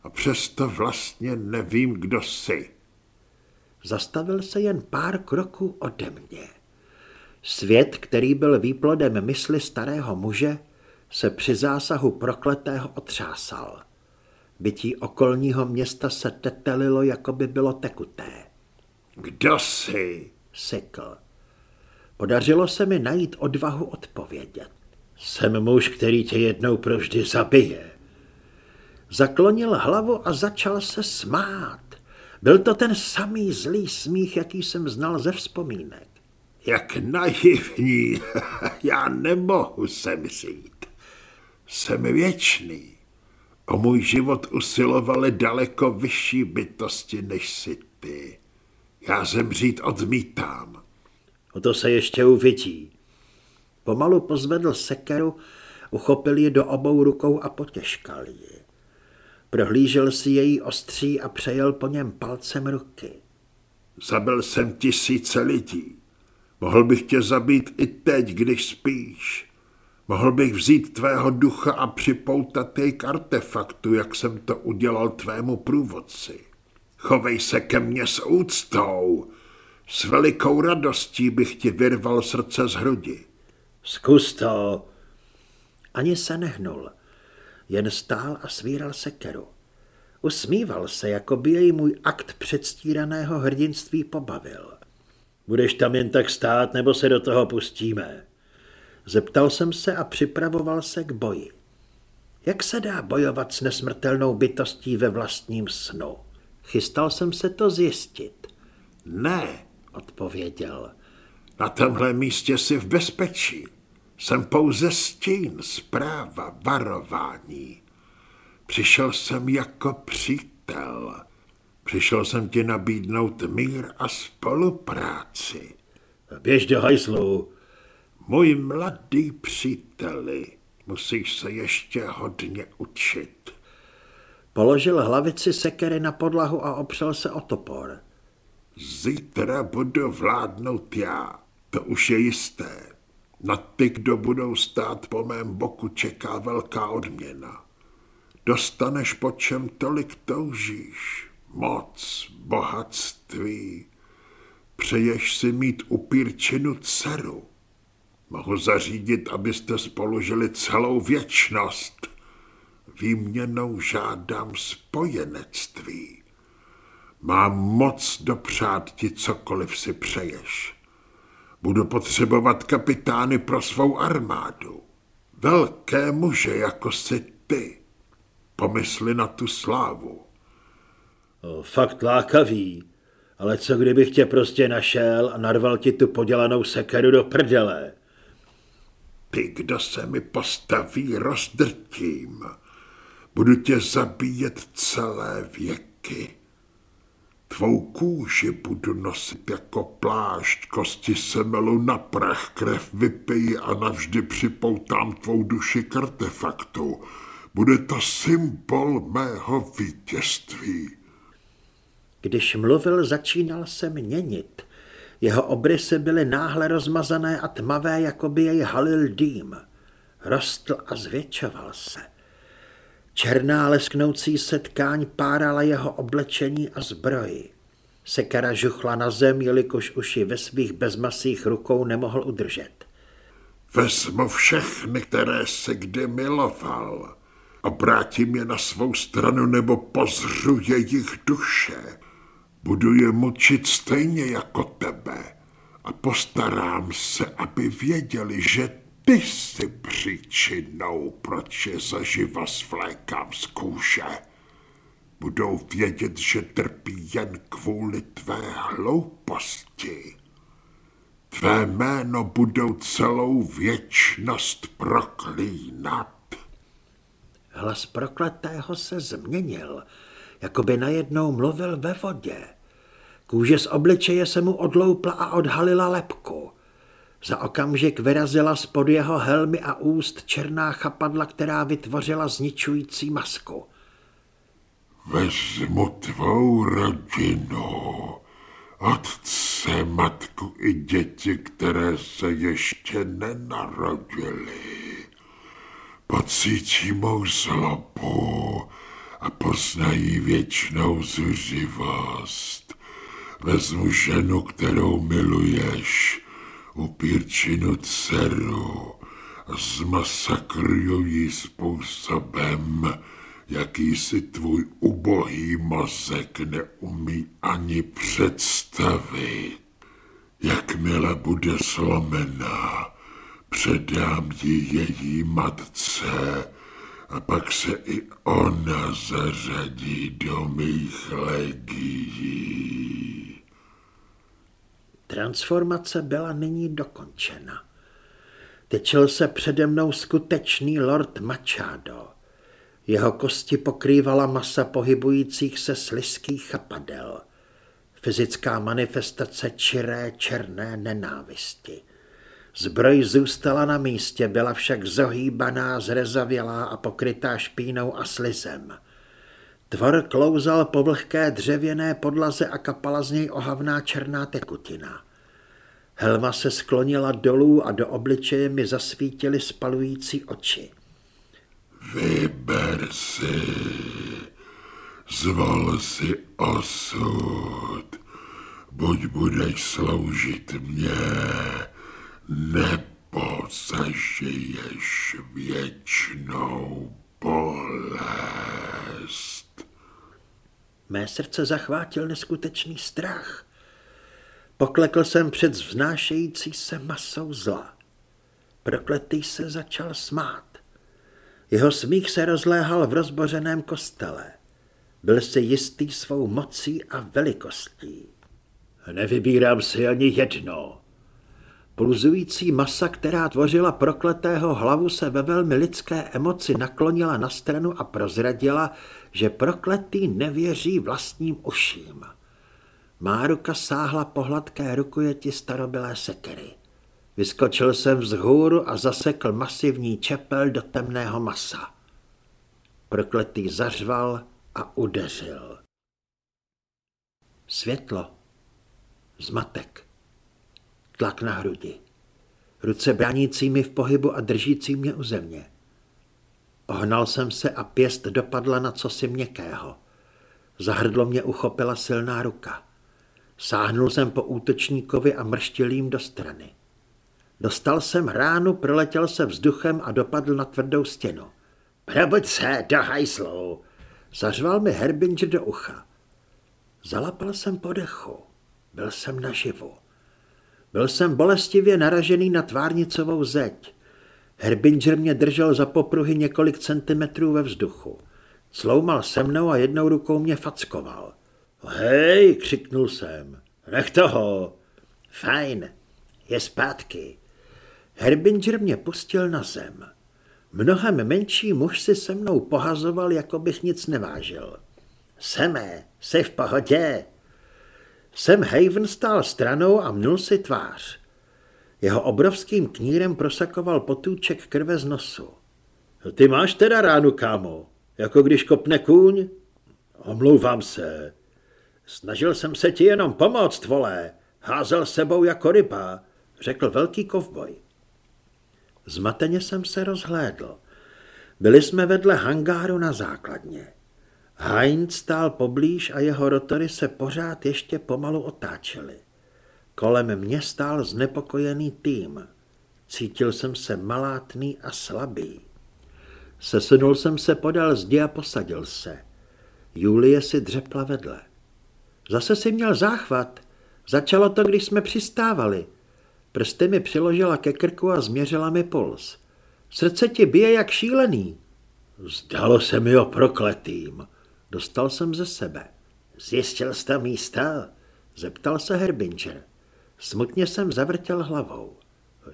A přesto vlastně nevím, kdo jsi. Zastavil se jen pár kroků ode mě. Svět, který byl výplodem mysli starého muže, se při zásahu prokletého otřásal. Bytí okolního města se tetelilo, jako by bylo tekuté. Kdo jsi? Sekl. Podařilo se mi najít odvahu odpovědět. Jsem muž, který tě jednou provždy zabije. Zaklonil hlavu a začal se smát. Byl to ten samý zlý smích, jaký jsem znal ze vzpomínek. Jak naivní, (laughs) já nemohu zemřít. Jsem věčný. O můj život usilovaly daleko vyšší bytosti než si ty. Já zemřít odmítám. O to se ještě uvidí. Pomalu pozvedl sekeru, uchopil ji do obou rukou a potěžkal ji. Prohlížel si její ostří a přejel po něm palcem ruky. Zabil jsem tisíce lidí. Mohl bych tě zabít i teď, když spíš. Mohl bych vzít tvého ducha a připoutat jej k artefaktu, jak jsem to udělal tvému průvodci. Chovej se ke mně s úctou. S velikou radostí bych ti vyrval srdce z hrudi. Zkus to. Ani se nehnul. Jen stál a svíral sekeru. Usmíval se, jako by jej můj akt předstíraného hrdinství pobavil. Budeš tam jen tak stát, nebo se do toho pustíme? Zeptal jsem se a připravoval se k boji. Jak se dá bojovat s nesmrtelnou bytostí ve vlastním snu? Chystal jsem se to zjistit. Ne, odpověděl. Na tomhle místě jsi v bezpečí. Jsem pouze stín, zpráva, varování. Přišel jsem jako přítel. Přišel jsem ti nabídnout mír a spolupráci. Běž do hajzlu. Můj mladý příteli, musíš se ještě hodně učit. Položil hlavici sekery na podlahu a opřel se o topor. Zítra budu vládnout já, to už je jisté. Na ty, kdo budou stát po mém boku, čeká velká odměna. Dostaneš po čem tolik toužíš, moc, bohatství. Přeješ si mít upírčinu dceru. Mohu zařídit, abyste spolu žili celou věčnost. Výměnou žádám spojenectví. Mám moc dopřát ti cokoliv si přeješ. Budu potřebovat kapitány pro svou armádu. Velké muže, jako si ty. Pomysli na tu slávu. O, fakt lákavý, ale co kdybych tě prostě našel a narval ti tu podělanou sekeru do prdele? Ty, kdo se mi postaví, rozdrtím. Budu tě zabíjet celé věky. Tvou kůži budu nosit jako plášť, kosti semelu na prach, krev vypiji a navždy připoutám tvou duši k artefaktu. Bude to symbol mého vítězství. Když mluvil, začínal se měnit. Jeho obrysy byly náhle rozmazané a tmavé, jako by jej halil dým. Rostl a zvětšoval se. Černá lesknoucí se tkáň párala jeho oblečení a zbroji. Sekara žuchla na zem, jelikož už ji ve svých bezmasých rukou nemohl udržet. Vezmu všechny, které se kdy miloval. Obrátím je na svou stranu nebo pozřu jejich duše. Budu je mučit stejně jako tebe a postarám se, aby věděli, že ty jsi příčinou, proč je zaživa svlékám z kůže. Budou vědět, že trpí jen kvůli tvé hlouposti. Tvé jméno budou celou věčnost proklínat. Hlas prokletého se změnil, jako by najednou mluvil ve vodě. Kůže z obličeje se mu odloupla a odhalila lepku. Za okamžik vyrazila spod jeho helmy a úst černá chapadla, která vytvořila zničující masku. Vezmu tvou rodinu, otce, matku i děti, které se ještě nenarodily. Pocítí mou zlobu a poznají věčnou zuřivost. Vezmu ženu, kterou miluješ, upírčinu dceru a zmasakruju ji způsobem, jaký si tvůj ubohý mozek neumí ani představit. Jakmile bude slomená, předám ji její matce a pak se i ona zařadí do mých legií. Transformace byla nyní dokončena. Tečil se přede mnou skutečný lord Machado. Jeho kosti pokrývala masa pohybujících se sliských chapadel. Fyzická manifestace čiré černé nenávisti. Zbroj zůstala na místě, byla však zohýbaná, zrezavělá a pokrytá špínou a slizem. Tvor klouzal po vlhké dřevěné podlaze a kapala z něj ohavná černá tekutina. Helma se sklonila dolů a do obličeje mi zasvítily spalující oči. Vyber si, zval si osud, buď budeš sloužit mně, nebo zažiješ věčnou bolest. Mé srdce zachvátil neskutečný strach. Poklekl jsem před vznášející se masou zla. Prokletý se začal smát. Jeho smích se rozléhal v rozbořeném kostele. Byl si jistý svou mocí a velikostí. Nevybírám si ani jedno. Pulzující masa, která tvořila prokletého hlavu, se ve velmi lidské emoci naklonila na stranu a prozradila, že prokletý nevěří vlastním uším. Má ruka sáhla po hladké rukojeti starobylé sekery. Vyskočil jsem vzhůru a zasekl masivní čepel do temného masa. Prokletý zařval a udeřil. Světlo. Zmatek. Tlak na hrudi. Ruce bránící mi v pohybu a držící mě u země. Ohnal jsem se a pěst dopadla na cosi měkkého. Zahrdlo mě uchopila silná ruka. Sáhnul jsem po útočníkovi a mrštil jim do strany. Dostal jsem ránu, proletěl se vzduchem a dopadl na tvrdou stěnu. Probuď se, do hajslu! Zařval mi Herbinger do ucha. Zalapal jsem po dechu. Byl jsem naživu. Byl jsem bolestivě naražený na tvárnicovou zeď. Herbinger mě držel za popruhy několik centimetrů ve vzduchu. Sloumal se mnou a jednou rukou mě fackoval. Hej, křiknul jsem. Nech toho. Fajn, je zpátky. Herbinger mě pustil na zem. Mnohem menší muž si se mnou pohazoval, jako bych nic nevážil. Seme, jsi v pohodě. Sam Haven stál stranou a mnul si tvář. Jeho obrovským knírem prosakoval potůček krve z nosu. Ty máš teda ránu, kámo, jako když kopne kůň? Omlouvám se. Snažil jsem se ti jenom pomoct, vole. Házel sebou jako ryba, řekl velký kovboj. Zmateně jsem se rozhlédl. Byli jsme vedle hangáru na základně. Heinz stál poblíž a jeho rotory se pořád ještě pomalu otáčely. Kolem mě stál znepokojený tým. Cítil jsem se malátný a slabý. Sesunul jsem se podal zdi a posadil se. Julie si dřepla vedle. Zase si měl záchvat. Začalo to, když jsme přistávali. Prsty mi přiložila ke krku a změřila mi puls. Srdce ti bije jak šílený. Zdalo se mi o prokletým. Dostal jsem ze sebe. Zjistil jste místa? Zeptal se Herbinger. Smutně jsem zavrtěl hlavou.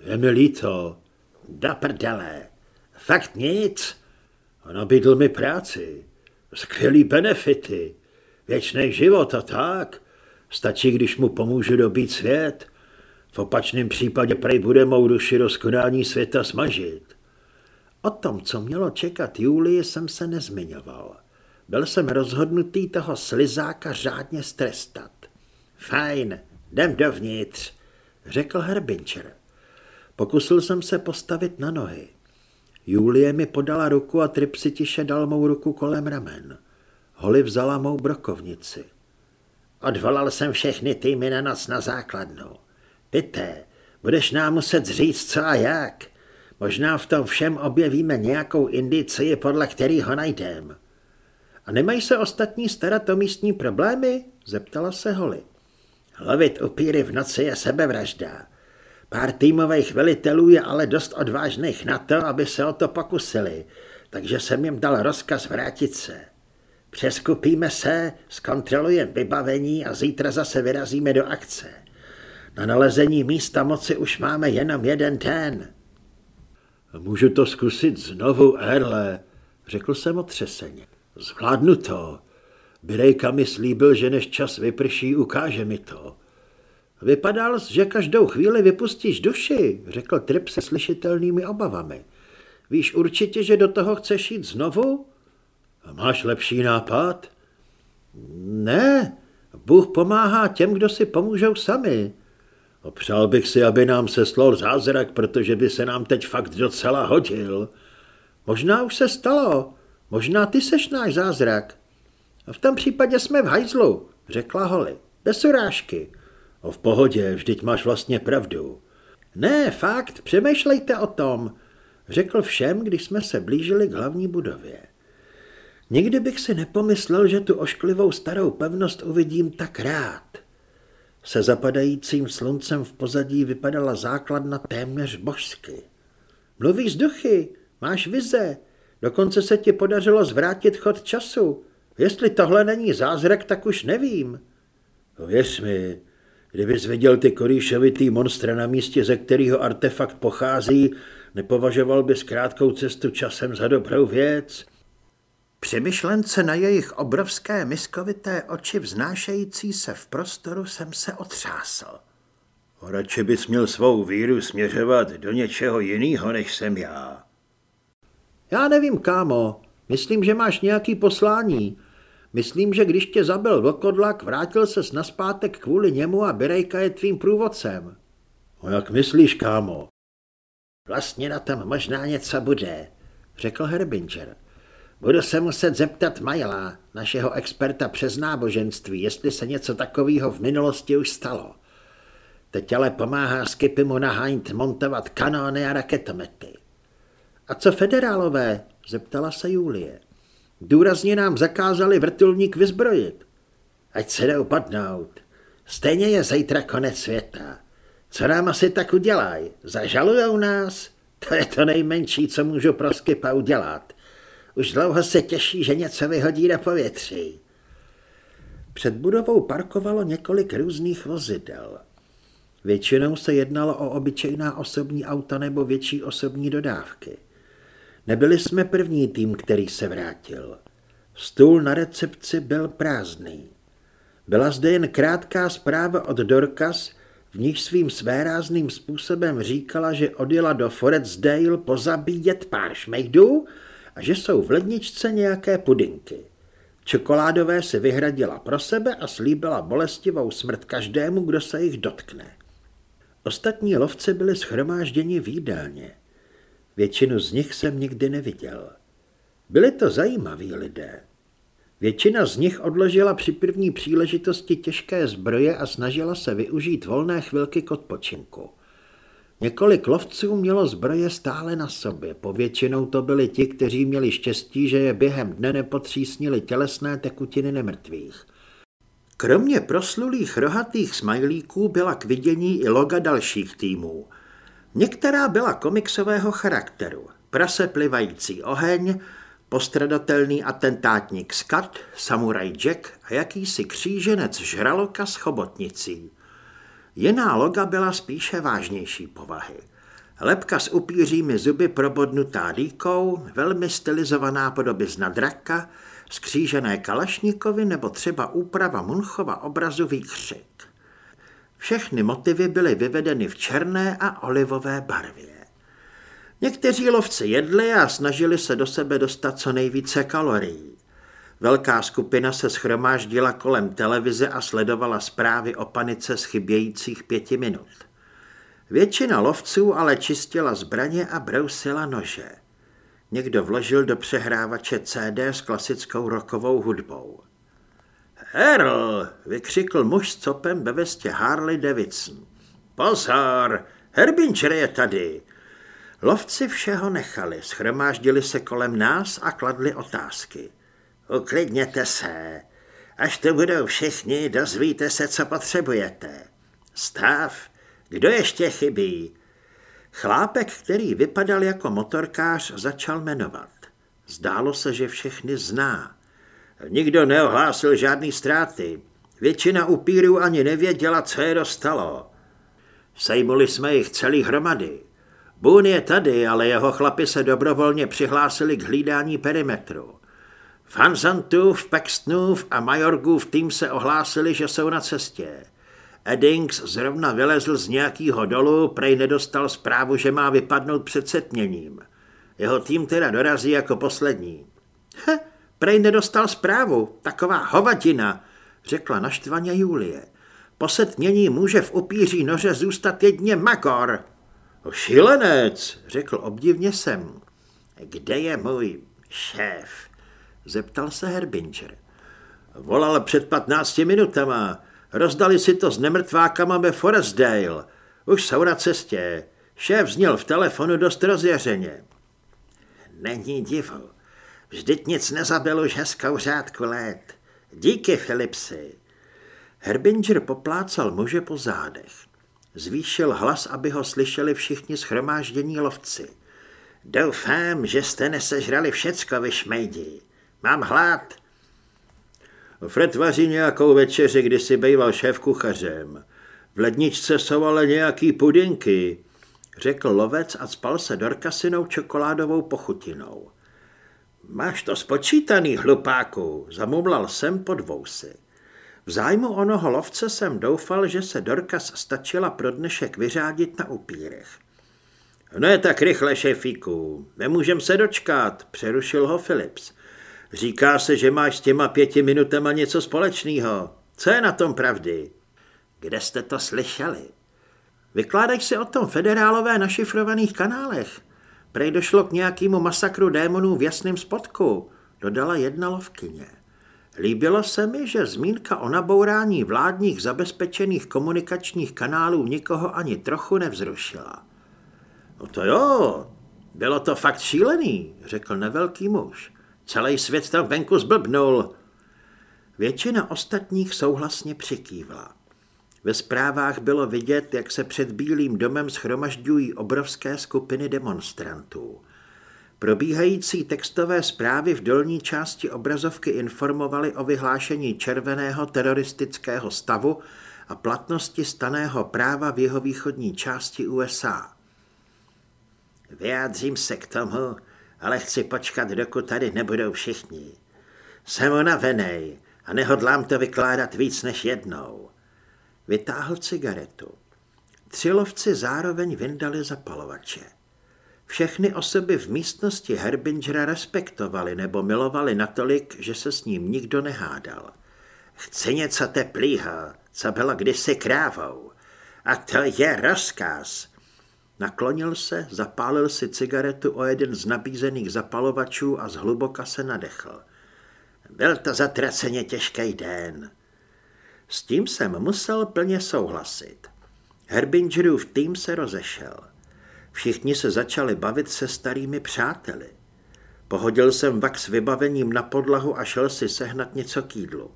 Je mi líto. Da prdele. Fakt nic. Nabídl mi práci. Skvělý benefity. Věčný život a tak. Stačí, když mu pomůžu dobít svět. V opačném případě prej bude mou duši do skonání světa smažit. O tom, co mělo čekat Julie, jsem se nezmiňoval. Byl jsem rozhodnutý toho slizáka řádně strestat. Fajn, jdem dovnitř, řekl Herbincher. Pokusil jsem se postavit na nohy. Julie mi podala ruku a Tripsy tiše dal mou ruku kolem ramen. Holly vzala mou brokovnici. Odvolal jsem všechny týmy na noc na základnu. Pité, budeš nám muset říct co a jak. Možná v tom všem objevíme nějakou indici, podle který ho najdeme. A nemají se ostatní starat o místní problémy? Zeptala se Holly. Lovit upíry v noci je sebevražda. Pár týmových velitelů je ale dost odvážných na to, aby se o to pokusili, takže jsem jim dal rozkaz vrátit se. Přeskupíme se, zkontrolujeme vybavení a zítra zase vyrazíme do akce. Na nalezení místa moci už máme jenom jeden den. Můžu to zkusit znovu, Erle, řekl jsem otřeseně. Zvládnu to. Birejka mi slíbil, že než čas vyprší, ukáže mi to. Vypadal, že každou chvíli vypustíš duši, řekl Trip se slyšitelnými obavami. Víš určitě, že do toho chceš jít znovu? A máš lepší nápad? Ne, Bůh pomáhá těm, kdo si pomůžou sami. Opřál bych si, aby nám seslal zázrak, protože by se nám teď fakt docela hodil. Možná už se stalo. Možná ty seš náš zázrak. V tom případě jsme v hajzlu, řekla Holly. Bez urážky. O v pohodě, vždyť máš vlastně pravdu. Ne, fakt, přemýšlejte o tom, řekl všem, když jsme se blížili k hlavní budově. Nikdy bych si nepomyslel, že tu ošklivou starou pevnost uvidím tak rád. Se zapadajícím sluncem v pozadí vypadala základna téměř božsky. Mluvíš z duchy, máš vize, dokonce se ti podařilo zvrátit chod času. Jestli tohle není zázrak, tak už nevím. Věř mi, kdybys viděl ty korýšovitý monstra na místě, ze kterého artefakt pochází, nepovažoval bys krátkou cestu časem za dobrou věc. Při myšlence na jejich obrovské miskovité oči vznášející se v prostoru jsem se otřásl. Radši bys měl svou víru směřovat do něčeho jiného, než jsem já. Já nevím, kámo. Myslím, že máš nějaký poslání. Myslím, že když tě zabil vlkodlak, vrátil ses naspátek kvůli němu a Birejka je tvým průvodcem. A jak myslíš, kámo? Vlastně na tom možná něco bude, řekl Herbinger. Budu se muset zeptat Majla, našeho experta přes náboženství, jestli se něco takového v minulosti už stalo. Teď ale pomáhá Skipimu na Hind montovat kanóny a raketomety. A co federálové? zeptala se Julie. Důrazně nám zakázali vrtulník vyzbrojit. Ať se jde upadnout. Stejně je zítra konec světa. Co nám asi tak udělají? Zažalujou nás? To je to nejmenší, co můžu pro Skipa udělat. Už dlouho se těší, že něco vyhodí do povětří. Před budovou parkovalo několik různých vozidel. Většinou se jednalo o obyčejná osobní auta nebo větší osobní dodávky. Nebyli jsme první tým, který se vrátil. Stůl na recepci byl prázdný. Byla zde jen krátká zpráva od Dorcas, v níž svým svérázným způsobem říkala, že odjela do Forestdale pozabíjet pár šmejdů a že jsou v ledničce nějaké pudinky. Čokoládové si vyhradila pro sebe a slíbila bolestivou smrt každému, kdo se jich dotkne. Ostatní lovci byli schromážděni v jídelně. Většinu z nich jsem nikdy neviděl. Byli to zajímaví lidé. Většina z nich odložila při první příležitosti těžké zbroje a snažila se využít volné chvilky k odpočinku. Několik lovců mělo zbroje stále na sobě, povětšinou to byli ti, kteří měli štěstí, že je během dne nepotřísnili tělesné tekutiny nemrtvých. Kromě proslulých rohatých smajlíků byla k vidění i loga dalších týmů. Některá byla komiksového charakteru, prase plivající oheň, postradatelný atentátník Scott, samuraj Jack a jakýsi kříženec žraloka s chobotnicí. Jiná loga byla spíše vážnější povahy. Lepka s upířími zuby probodnutá dýkou, velmi stylizovaná podobizna draka, skřížené kalašníkovi nebo třeba úprava Munchova obrazu výkřik. Všechny motivy byly vyvedeny v černé a olivové barvě. Někteří lovci jedli a snažili se do sebe dostat co nejvíce kalorií. Velká skupina se schromáždila kolem televize a sledovala zprávy o panice z chybějících pěti minut. Většina lovců ale čistila zbraně a brousila nože. Někdo vložil do přehrávače CD s klasickou rokovou hudbou. Herl, vykřikl muž s copem ve vestě Harley Davidson. Pozor, Herbincher je tady. Lovci všeho nechali, schromáždili se kolem nás a kladli otázky. Uklidněte se. Až to budou všichni, dozvíte se, co potřebujete. Stav, kdo ještě chybí? Chlápek, který vypadal jako motorkář, začal jmenovat. Zdálo se, že všechny zná. Nikdo neohlásil žádný ztráty. Většina upírů ani nevěděla, co je dostalo. Sejmuli jsme jich celý hromady. Boon je tady, ale jeho chlapi se dobrovolně přihlásili k hlídání perimetru. Fanzantův, Paxtonův a Majorgův tým se ohlásili, že jsou na cestě. Eddings zrovna vylezl z nějakého dolu, prej nedostal zprávu, že má vypadnout před setměním. Jeho tým teda dorazí jako poslední. He, prej nedostal zprávu, taková hovadina, řekla naštvaně Julie. Po setmění může v upíří noře zůstat jedně Magor. Šilenec, řekl obdivně sem. Kde je můj šéf? Zeptal se Herbinger. Volal před patnácti minutama. Rozdali si to s nemrtvákama ve Forestdale. Už jsou na cestě. Šéf zněl v telefonu dost rozjeřeně. Není divu. Vždyť nic nezabil už hezkou řádku let. Díky, Filipsi. Herbinger poplácal muže po zádech. Zvýšil hlas, aby ho slyšeli všichni schromáždění lovci. Doufám, že jste nesežrali všecko, vy šmejdi. Mám hlad. Fred vaří nějakou večeři, kdy si býval šéf kuchařem. V ledničce jsou ale nějaký pudinky, řekl lovec a spal se dorkasinou čokoládovou pochutinou. Máš to spočítaný, hlupáku, zamumlal jsem pod vousy. V zájmu onoho lovce jsem doufal, že se Dorkas stačila pro dnešek vyřádit na upírech. Ne tak rychle, šéfíku, nemůžem se dočkat, přerušil ho Philips. Říká se, že máš s těma pěti minutama něco společného. Co je na tom pravdy? Kde jste to slyšeli? Vykládaj si o tom federálové našifrovaných kanálech. Prej došlo k nějakému masakru démonů v jasném spodku, dodala jedna lovkyně. Líbilo se mi, že zmínka o nabourání vládních zabezpečených komunikačních kanálů nikoho ani trochu nevzrušila. No to jo, bylo to fakt šílený, řekl nevelký muž. Celý svět tam venku zblbnul. Většina ostatních souhlasně přikývla. Ve zprávách bylo vidět, jak se před Bílým domem schromažďují obrovské skupiny demonstrantů. Probíhající textové zprávy v dolní části obrazovky informovaly o vyhlášení červeného teroristického stavu a platnosti staného práva v jeho východní části USA. Vyjádřím se k tomu, ale chci počkat, dokud tady nebudou všichni. Jsem unavenej a nehodlám to vykládat víc než jednou. Vytáhl cigaretu. Tři lovci zároveň vyndali zapalovače. Všechny osoby v místnosti Herbingera respektovali nebo milovali natolik, že se s ním nikdo nehádal. Chci něco teplýho, co bylo kdysi krávou. A to je rozkaz. Naklonil se, zapálil si cigaretu o jeden z nabízených zapalovačů a zhluboka se nadechl. Byl to zatraceně těžký den. S tím jsem musel plně souhlasit. Herbingerův tým se rozešel. Všichni se začali bavit se starými přáteli. Pohodil jsem vak s vybavením na podlahu a šel si sehnat něco k jídlu.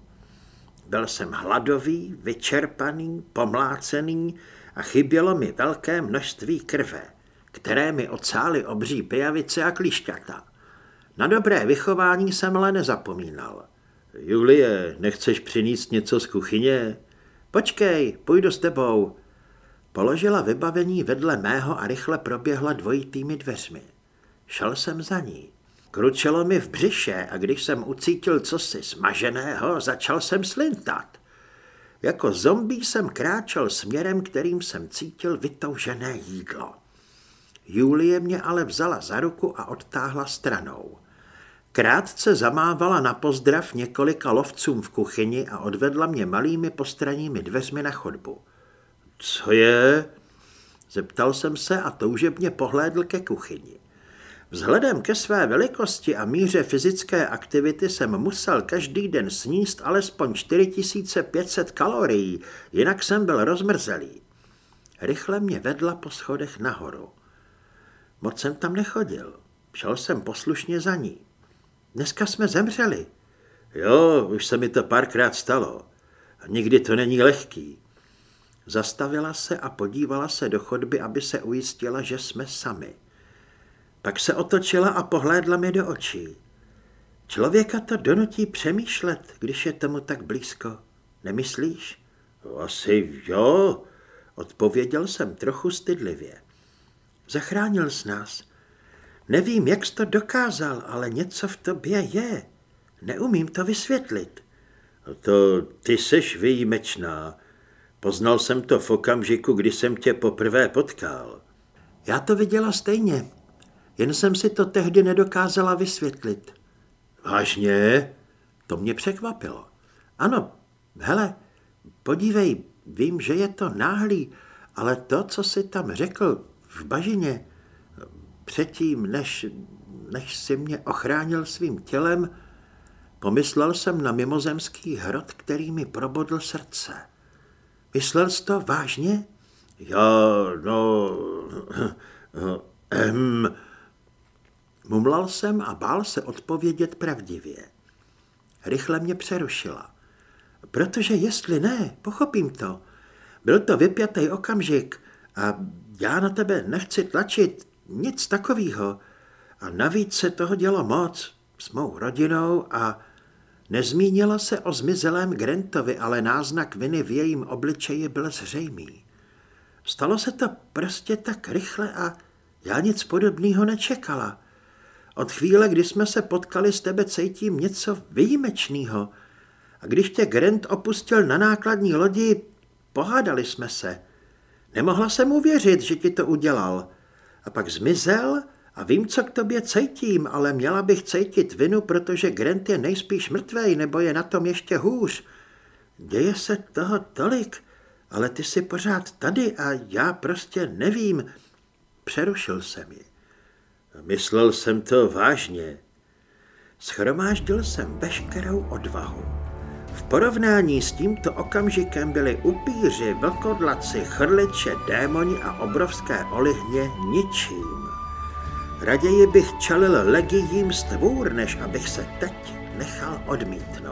Byl jsem hladový, vyčerpaný, pomlácený a chybělo mi velké množství krve, které mi ocály obří pijavice a klišťata. Na dobré vychování jsem ale nezapomínal. Julie, nechceš přinést něco z kuchyně? Počkej, půjdu s tebou. Položila vybavení vedle mého a rychle proběhla dvojitými dveřmi. Šel jsem za ní. Kručelo mi v břiše a když jsem ucítil cosi smaženého, začal jsem slintat. Jako zombie jsem kráčel směrem, kterým jsem cítil vytoužené jídlo. Julie mě ale vzala za ruku a odtáhla stranou. Krátce zamávala na pozdrav několika lovcům v kuchyni a odvedla mě malými postranními dveřmi na chodbu. Co je? Zeptal jsem se a toužebně pohlédl ke kuchyni. Vzhledem ke své velikosti a míře fyzické aktivity jsem musel každý den sníst alespoň 4500 kalorií, jinak jsem byl rozmrzelý. Rychle mě vedla po schodech nahoru. Moc jsem tam nechodil. Šel jsem poslušně za ní. Dneska jsme zemřeli. Jo, už se mi to párkrát stalo. A nikdy to není lehký. Zastavila se a podívala se do chodby, aby se ujistila, že jsme sami. Pak se otočila a pohlédla mi do očí. Člověka to donutí přemýšlet, když je tomu tak blízko. Nemyslíš? Asi jo, odpověděl jsem trochu stydlivě. Zachránil s nás. Nevím, jak jsi to dokázal, ale něco v tobě je. Neumím to vysvětlit. To ty seš výjimečná. Poznal jsem to v okamžiku, kdy jsem tě poprvé potkal. Já to viděla stejně, jen jsem si to tehdy nedokázala vysvětlit. Vážně? To mě překvapilo. Ano, hele, podívej, vím, že je to náhlý, ale to, co si tam řekl v bažině, předtím, než, než si mě ochránil svým tělem, pomyslel jsem na mimozemský hrot, který mi probodl srdce. Myslel jsi to vážně? Já, no... Ehm, (clears throat) Mumlal jsem a bál se odpovědět pravdivě. Rychle mě přerušila. Protože jestli ne, pochopím to. Byl to vypjatý okamžik a já na tebe nechci tlačit, nic takového. A navíc se toho dělo moc s mou rodinou a nezmínila se o zmizelém Grantovi, ale náznak viny v jejím obličeji byl zřejmý. Stalo se to prostě tak rychle a já nic podobného nečekala. Od chvíle, kdy jsme se potkali s tebe, cítím něco výjimečného. A když tě Grant opustil na nákladní lodi, pohádali jsme se. Nemohla jsem uvěřit, že ti to udělal. A pak zmizel a vím, co k tobě cítím, ale měla bych cítit vinu, protože Grant je nejspíš mrtvej, nebo je na tom ještě hůř. Děje se toho tolik, ale ty jsi pořád tady a já prostě nevím. Přerušil jsem ji. Myslel jsem to vážně. Schromáždil jsem veškerou odvahu. Porovnání s tímto okamžikem byli upíři, vlkodlaci, chrliče, démoni a obrovské olihně ničím. Raději bych čelil legiím stvůr, než abych se teď nechal odmítnout.